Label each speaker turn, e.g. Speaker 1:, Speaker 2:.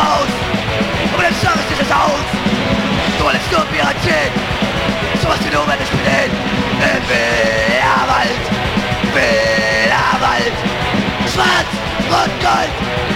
Speaker 1: blickst du raus Aber dann das aus Du wolltest nur Piratien So was du nur, wenn ich Im Bilderwald Schwarz, und Gold